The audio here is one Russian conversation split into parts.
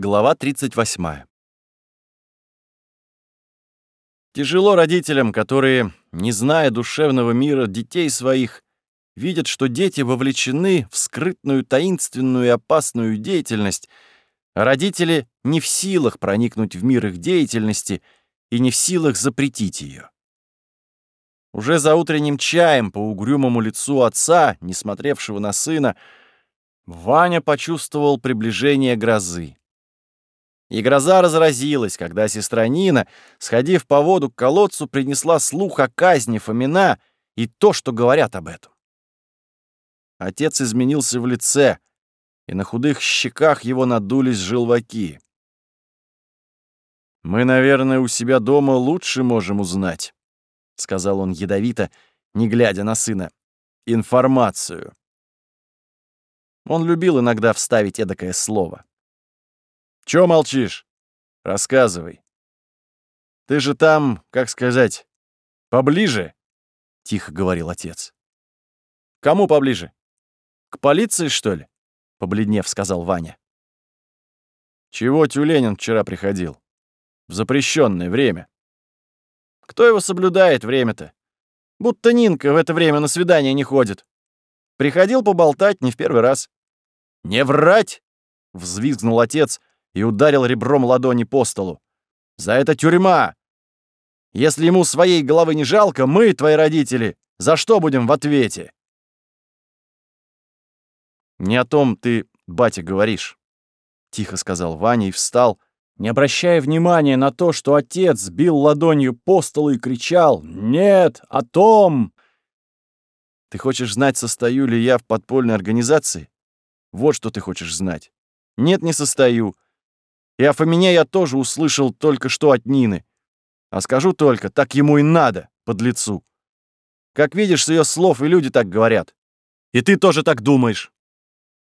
Глава 38. Тяжело родителям, которые, не зная душевного мира детей своих, видят, что дети вовлечены в скрытную, таинственную и опасную деятельность, а родители не в силах проникнуть в мир их деятельности и не в силах запретить ее. Уже за утренним чаем по угрюмому лицу отца, не смотревшего на сына, Ваня почувствовал приближение грозы. И гроза разразилась, когда сестра Нина, сходив по воду к колодцу, принесла слух о казни Фомина и то, что говорят об этом. Отец изменился в лице, и на худых щеках его надулись желваки. «Мы, наверное, у себя дома лучше можем узнать», — сказал он ядовито, не глядя на сына, — «информацию». Он любил иногда вставить эдакое слово. Чё молчишь? Рассказывай. Ты же там, как сказать, поближе, — тихо говорил отец. Кому поближе? К полиции, что ли? Побледнев, сказал Ваня. Чего Тюленин вчера приходил? В запрещенное время. Кто его соблюдает время-то? Будто Нинка в это время на свидание не ходит. Приходил поболтать не в первый раз. «Не врать!» — взвизгнул отец, и ударил ребром ладони по столу. «За это тюрьма! Если ему своей головы не жалко, мы, твои родители, за что будем в ответе?» «Не о том ты, батя, говоришь», — тихо сказал Ваня и встал, не обращая внимания на то, что отец бил ладонью по столу и кричал «Нет, о том!» «Ты хочешь знать, состою ли я в подпольной организации? Вот что ты хочешь знать. Нет, не состою. И о Фомине я тоже услышал только что от Нины. А скажу только, так ему и надо, под лицу. Как видишь, с ее слов и люди так говорят. И ты тоже так думаешь.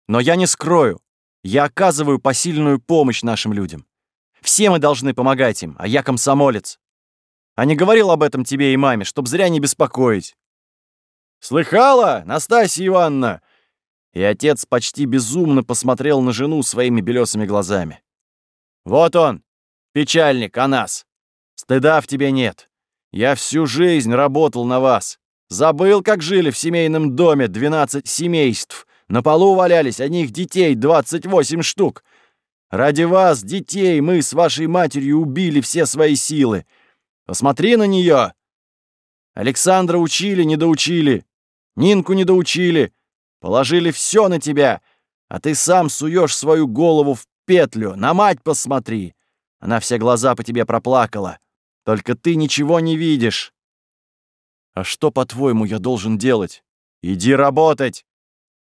Но я не скрою. Я оказываю посильную помощь нашим людям. Все мы должны помогать им, а я комсомолец. А не говорил об этом тебе и маме, чтоб зря не беспокоить. «Слыхала, Настасья Ивановна?» И отец почти безумно посмотрел на жену своими белесыми глазами. Вот он, печальник о нас. Стыда в тебе нет. Я всю жизнь работал на вас. Забыл, как жили в семейном доме 12 семейств. На полу валялись одних детей 28 штук. Ради вас, детей, мы с вашей матерью убили все свои силы. Посмотри на нее. Александра учили, не доучили. Нинку не доучили. Положили все на тебя, а ты сам суешь свою голову в петлю, на мать посмотри. Она все глаза по тебе проплакала. Только ты ничего не видишь. А что, по-твоему, я должен делать? Иди работать.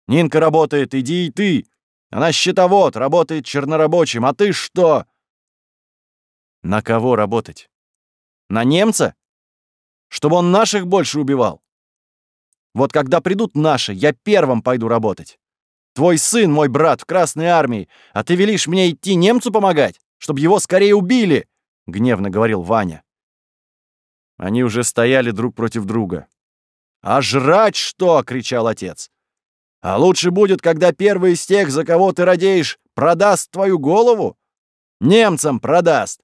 Нинка работает, иди и ты. Она счетовод, работает чернорабочим, а ты что? На кого работать? На немца? Чтобы он наших больше убивал? Вот когда придут наши, я первым пойду работать. Твой сын, мой брат, в Красной армии, а ты велишь мне идти немцу помогать, чтобы его скорее убили!» — гневно говорил Ваня. Они уже стояли друг против друга. «А жрать что?» — кричал отец. «А лучше будет, когда первый из тех, за кого ты радеешь, продаст твою голову? Немцам продаст.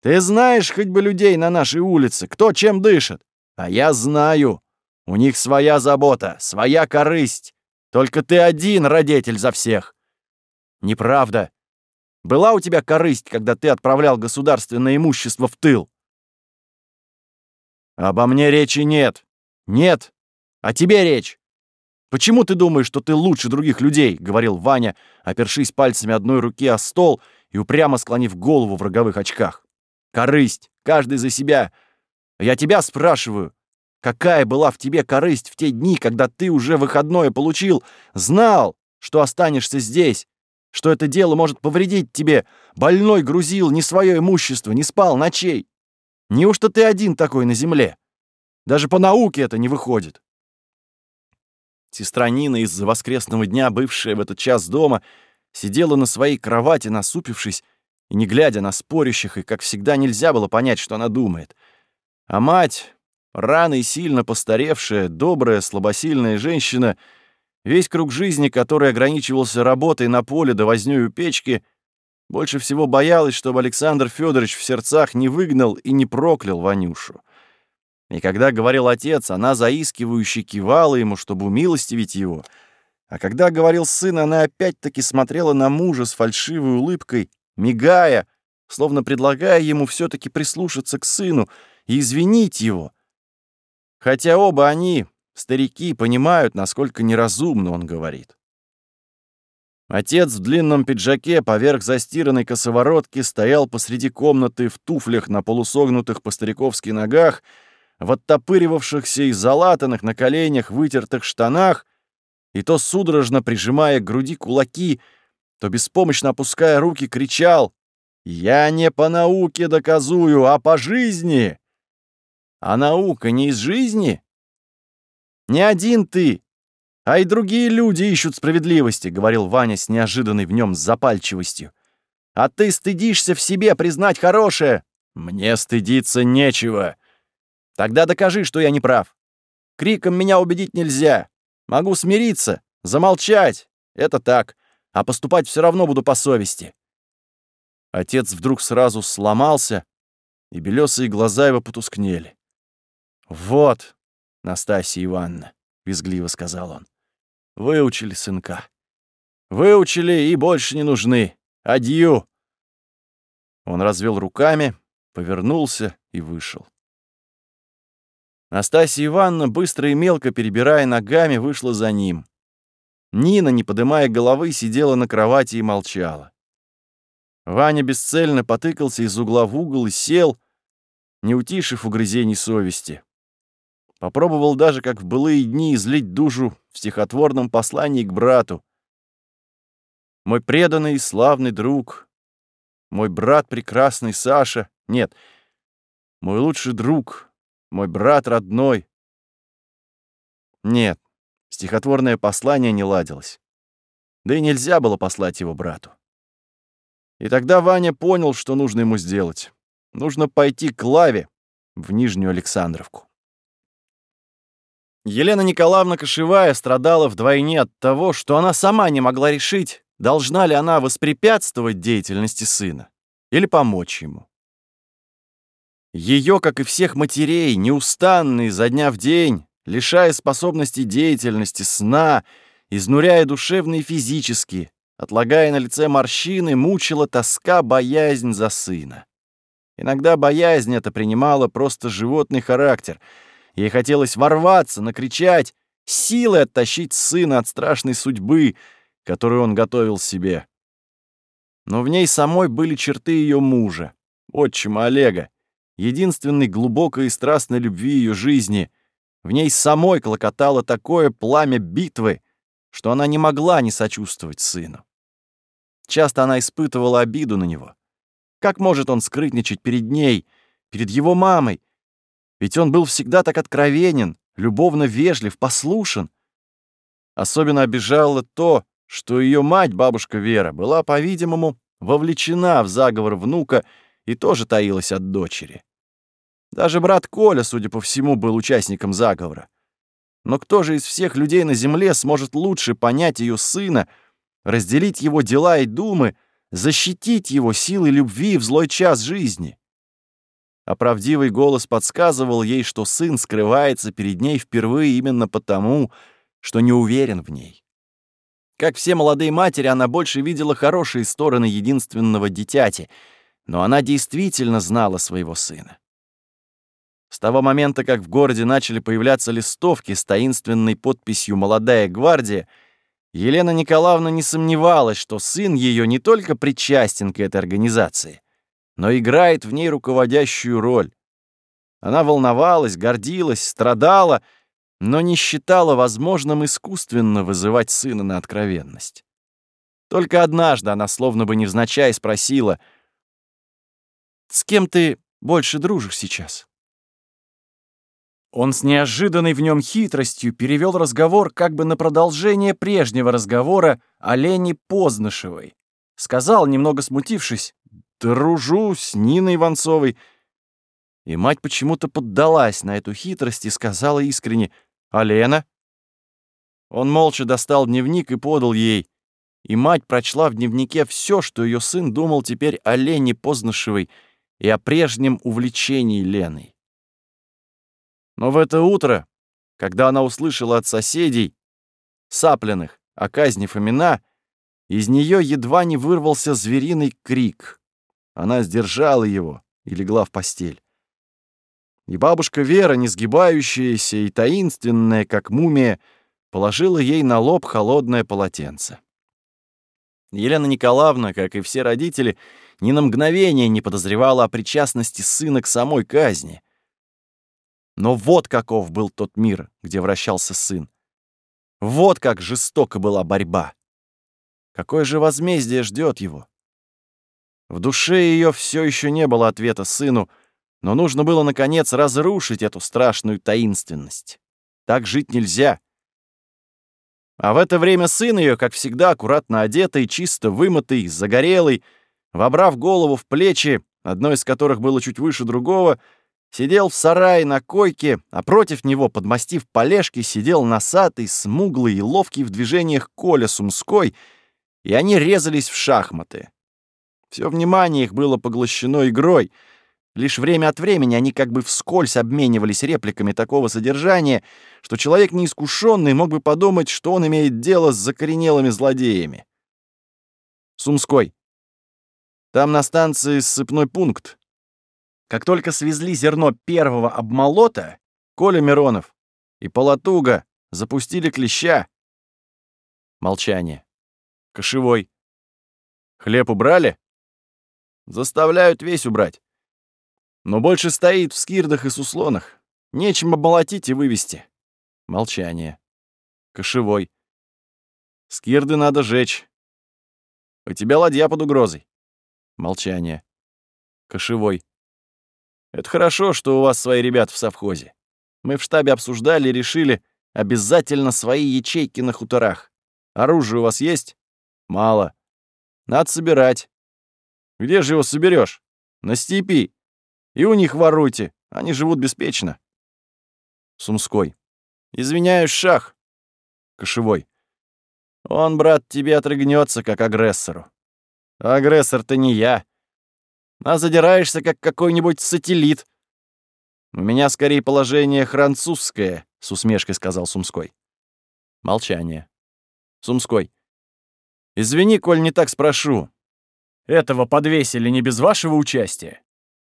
Ты знаешь хоть бы людей на нашей улице, кто чем дышит? А я знаю. У них своя забота, своя корысть. Только ты один родитель за всех. Неправда. Была у тебя корысть, когда ты отправлял государственное имущество в тыл? Обо мне речи нет. Нет. О тебе речь. Почему ты думаешь, что ты лучше других людей? говорил Ваня, опершись пальцами одной руки о стол и упрямо склонив голову в роговых очках. Корысть. Каждый за себя. Я тебя спрашиваю. Какая была в тебе корысть в те дни, когда ты уже выходное получил, знал, что останешься здесь, что это дело может повредить тебе, больной грузил не свое имущество, не спал ночей. Неужто ты один такой на земле? Даже по науке это не выходит. Сестра Нина из-за воскресного дня, бывшая в этот час дома, сидела на своей кровати, насупившись, и не глядя на спорящих, и, как всегда, нельзя было понять, что она думает. А мать, Рано и сильно постаревшая, добрая, слабосильная женщина, весь круг жизни, который ограничивался работой на поле до вознёй у печки, Больше всего боялась, чтобы Александр Федорович в сердцах не выгнал и не проклял Ванюшу. И когда говорил отец, она заискивающе кивала ему, чтобы умилостивить его. А когда говорил сын, она опять-таки смотрела на мужа с фальшивой улыбкой, мигая, словно предлагая ему все таки прислушаться к сыну и извинить его. Хотя оба они, старики, понимают, насколько неразумно он говорит. Отец в длинном пиджаке поверх застиранной косоворотки стоял посреди комнаты в туфлях на полусогнутых по-стариковски ногах, в оттопыривавшихся и залатанных на коленях вытертых штанах, и то судорожно прижимая к груди кулаки, то беспомощно опуская руки, кричал «Я не по науке доказую, а по жизни!» А наука не из жизни? Не один ты, а и другие люди ищут справедливости, говорил Ваня с неожиданной в нем запальчивостью. А ты стыдишься в себе признать хорошее. Мне стыдиться нечего. Тогда докажи, что я не прав. Криком меня убедить нельзя. Могу смириться, замолчать. Это так. А поступать все равно буду по совести. Отец вдруг сразу сломался, и белесые глаза его потускнели. «Вот, Настасья Ивановна», — визгливо сказал он. Выучили сынка. Выучили и больше не нужны. Адью!» Он развел руками, повернулся и вышел. Настасья Ивановна, быстро и мелко перебирая ногами, вышла за ним. Нина, не поднимая головы, сидела на кровати и молчала. Ваня бесцельно потыкался из угла в угол и сел, не утишив угрызений совести. Попробовал даже, как в былые дни, излить душу в стихотворном послании к брату. Мой преданный славный друг, мой брат прекрасный Саша, нет, мой лучший друг, мой брат родной. Нет, стихотворное послание не ладилось. Да и нельзя было послать его брату. И тогда Ваня понял, что нужно ему сделать. Нужно пойти к Лаве в Нижнюю Александровку. Елена Николаевна Кошевая страдала вдвойне от того, что она сама не могла решить, должна ли она воспрепятствовать деятельности сына или помочь ему. Ее, как и всех матерей, неустанные изо дня в день, лишая способности деятельности, сна, изнуряя душевно и физически, отлагая на лице морщины, мучила тоска, боязнь за сына. Иногда боязнь эта принимала просто животный характер — Ей хотелось ворваться, накричать, силой оттащить сына от страшной судьбы, которую он готовил себе. Но в ней самой были черты ее мужа, отчима Олега, единственной глубокой и страстной любви ее жизни. В ней самой клокотало такое пламя битвы, что она не могла не сочувствовать сыну. Часто она испытывала обиду на него. Как может он скрытничать перед ней, перед его мамой, ведь он был всегда так откровенен, любовно вежлив, послушен. Особенно обижало то, что ее мать, бабушка Вера, была, по-видимому, вовлечена в заговор внука и тоже таилась от дочери. Даже брат Коля, судя по всему, был участником заговора. Но кто же из всех людей на земле сможет лучше понять ее сына, разделить его дела и думы, защитить его силой любви в злой час жизни? А правдивый голос подсказывал ей, что сын скрывается перед ней впервые именно потому, что не уверен в ней. Как все молодые матери, она больше видела хорошие стороны единственного дитяти, но она действительно знала своего сына. С того момента, как в городе начали появляться листовки с таинственной подписью «Молодая гвардия», Елена Николаевна не сомневалась, что сын ее не только причастен к этой организации, но играет в ней руководящую роль. Она волновалась, гордилась, страдала, но не считала возможным искусственно вызывать сына на откровенность. Только однажды она словно бы невзначай спросила, «С кем ты больше дружишь сейчас?» Он с неожиданной в нем хитростью перевел разговор как бы на продолжение прежнего разговора о Лене Познышевой. Сказал, немного смутившись, дружу с Ниной Иванцовой». И мать почему-то поддалась на эту хитрость и сказала искренне «А Лена?» Он молча достал дневник и подал ей. и мать прочла в дневнике все, что ее сын думал теперь о Лене Познышевой и о прежнем увлечении Леной. Но в это утро, когда она услышала от соседей, сапленных, о казни Фомина, из нее едва не вырвался звериный крик. Она сдержала его и легла в постель. И бабушка Вера, несгибающаяся и таинственная, как мумия, положила ей на лоб холодное полотенце. Елена Николаевна, как и все родители, ни на мгновение не подозревала о причастности сына к самой казни. Но вот каков был тот мир, где вращался сын. Вот как жестоко была борьба. Какое же возмездие ждет его? В душе ее все еще не было ответа сыну, но нужно было, наконец, разрушить эту страшную таинственность. Так жить нельзя. А в это время сын ее, как всегда, аккуратно одетый, чисто вымытый, загорелый, вобрав голову в плечи, одно из которых было чуть выше другого, сидел в сарае на койке, а против него, подмастив полежки, сидел носатый, смуглый и ловкий в движениях Коля Сумской, и они резались в шахматы. Все внимание их было поглощено игрой. Лишь время от времени они как бы вскользь обменивались репликами такого содержания, что человек неискушенный мог бы подумать, что он имеет дело с закоренелыми злодеями. Сумской. Там на станции ссыпной пункт. Как только свезли зерно первого обмолота, Коля Миронов и Полотуга запустили клеща. Молчание. Кошевой. Хлеб убрали? Заставляют весь убрать. Но больше стоит в скирдах и суслонах. Нечем обмолотить и вывести. Молчание. Кошевой. Скирды надо жечь. У тебя ладья под угрозой. Молчание. Кошевой. Это хорошо, что у вас свои ребята в совхозе. Мы в штабе обсуждали и решили обязательно свои ячейки на хуторах. Оружие у вас есть? Мало. Надо собирать. Где же его соберешь? На степи. И у них воруйте. Они живут беспечно. Сумской. Извиняюсь, шах. Кошевой. Он, брат, тебе отрыгнется, как агрессору. Агрессор-то не я. А задираешься, как какой-нибудь сателлит. У меня скорее положение французское, с усмешкой сказал Сумской. Молчание. Сумской. Извини, коль не так спрошу. Этого подвесили не без вашего участия.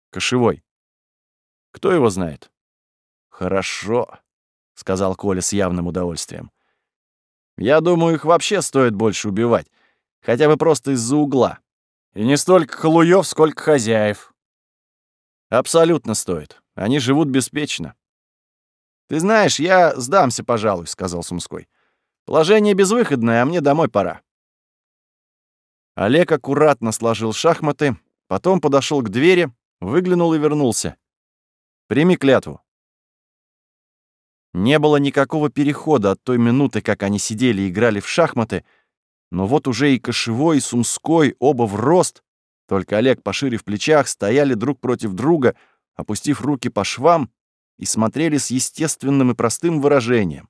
Кошевой. Кто его знает? Хорошо, сказал Коля с явным удовольствием. Я думаю, их вообще стоит больше убивать, хотя бы просто из-за угла. И не столько халуев, сколько хозяев. Абсолютно стоит. Они живут беспечно. Ты знаешь, я сдамся, пожалуй, сказал Сумской. Положение безвыходное, а мне домой пора. Олег аккуратно сложил шахматы, потом подошел к двери, выглянул и вернулся. «Прими клятву». Не было никакого перехода от той минуты, как они сидели и играли в шахматы, но вот уже и Кошевой, и Сумской, оба в рост, только Олег, пошире в плечах, стояли друг против друга, опустив руки по швам и смотрели с естественным и простым выражением.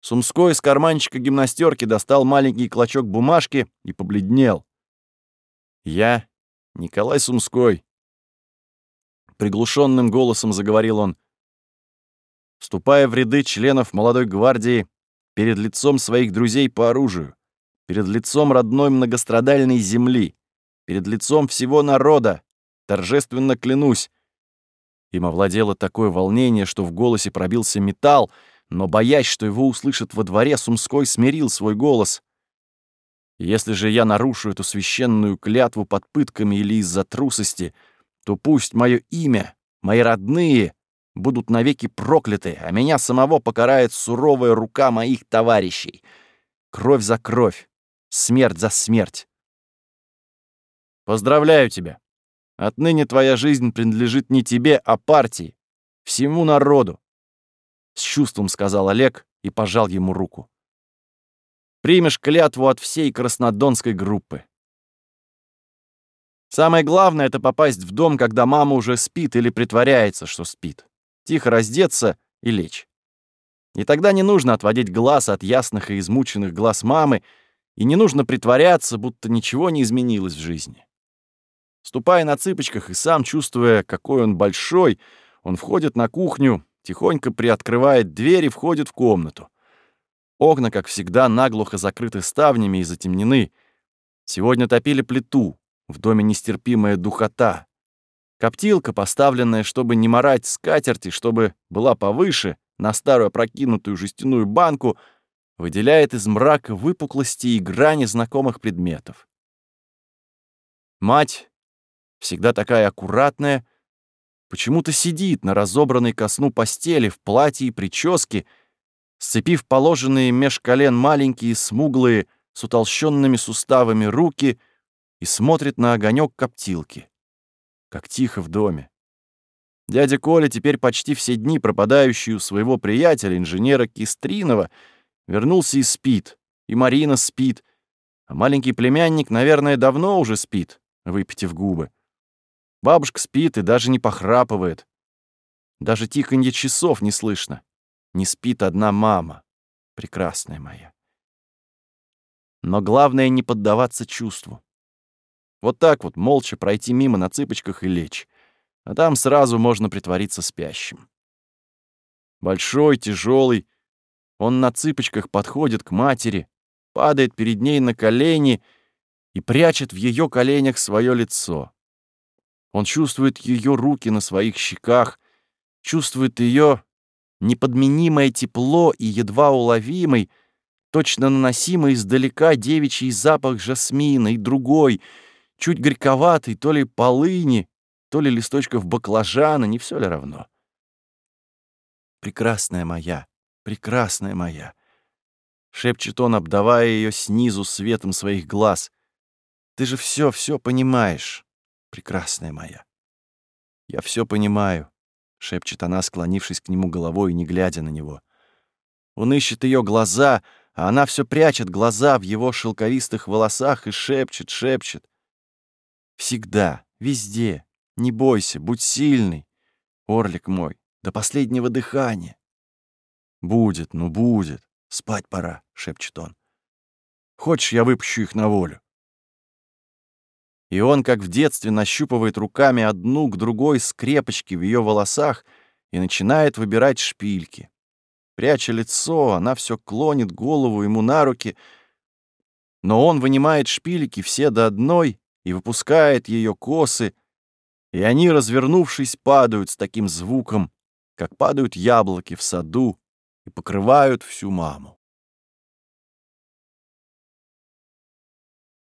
Сумской из карманчика гимнастерки достал маленький клочок бумажки и побледнел. «Я Николай Сумской», — приглушенным голосом заговорил он, вступая в ряды членов молодой гвардии перед лицом своих друзей по оружию, перед лицом родной многострадальной земли, перед лицом всего народа, торжественно клянусь. Им овладело такое волнение, что в голосе пробился металл, но, боясь, что его услышат во дворе, Сумской смирил свой голос. Если же я нарушу эту священную клятву под пытками или из-за трусости, то пусть мое имя, мои родные будут навеки прокляты, а меня самого покарает суровая рука моих товарищей. Кровь за кровь, смерть за смерть. Поздравляю тебя. Отныне твоя жизнь принадлежит не тебе, а партии, всему народу. С чувством сказал Олег и пожал ему руку. Примешь клятву от всей краснодонской группы. Самое главное — это попасть в дом, когда мама уже спит или притворяется, что спит. Тихо раздеться и лечь. И тогда не нужно отводить глаз от ясных и измученных глаз мамы и не нужно притворяться, будто ничего не изменилось в жизни. Ступая на цыпочках и сам чувствуя, какой он большой, он входит на кухню, тихонько приоткрывает дверь и входит в комнату. Окна, как всегда, наглухо закрыты ставнями и затемнены. Сегодня топили плиту, в доме нестерпимая духота. Коптилка, поставленная, чтобы не морать скатерти, чтобы была повыше, на старую опрокинутую жестяную банку, выделяет из мрака выпуклости и грани знакомых предметов. Мать, всегда такая аккуратная, почему-то сидит на разобранной ко сну постели в платье и прическе, сцепив положенные меж колен маленькие, смуглые, с утолщенными суставами руки и смотрит на огонек коптилки. Как тихо в доме. Дядя Коля, теперь почти все дни пропадающий у своего приятеля, инженера Кистринова, вернулся и спит, и Марина спит, а маленький племянник, наверное, давно уже спит, выпитив губы. Бабушка спит и даже не похрапывает. Даже тиканье часов не слышно. Не спит одна мама, прекрасная моя. Но главное — не поддаваться чувству. Вот так вот, молча пройти мимо на цыпочках и лечь. А там сразу можно притвориться спящим. Большой, тяжелый, он на цыпочках подходит к матери, падает перед ней на колени и прячет в ее коленях свое лицо. Он чувствует ее руки на своих щеках, чувствует ее неподменимое тепло и едва уловимый, точно наносимый издалека девичий запах жасмина и другой, чуть горьковатый, то ли полыни, то ли листочков баклажана, не все ли равно. «Прекрасная моя, прекрасная моя!» — шепчет он, обдавая ее снизу светом своих глаз. «Ты же все, все понимаешь, прекрасная моя!» «Я все понимаю», — шепчет она, склонившись к нему головой и не глядя на него. Он ищет ее глаза, а она все прячет глаза в его шелковистых волосах и шепчет, шепчет. Всегда, везде. Не бойся, будь сильный. Орлик мой, до последнего дыхания. Будет, ну будет. Спать пора, шепчет он. Хочешь, я выпущу их на волю? И он, как в детстве, нащупывает руками одну к другой скрепочки в ее волосах и начинает выбирать шпильки. Пряча лицо, она все клонит голову ему на руки, но он вынимает шпильки все до одной и выпускает ее косы, и они, развернувшись, падают с таким звуком, как падают яблоки в саду и покрывают всю маму.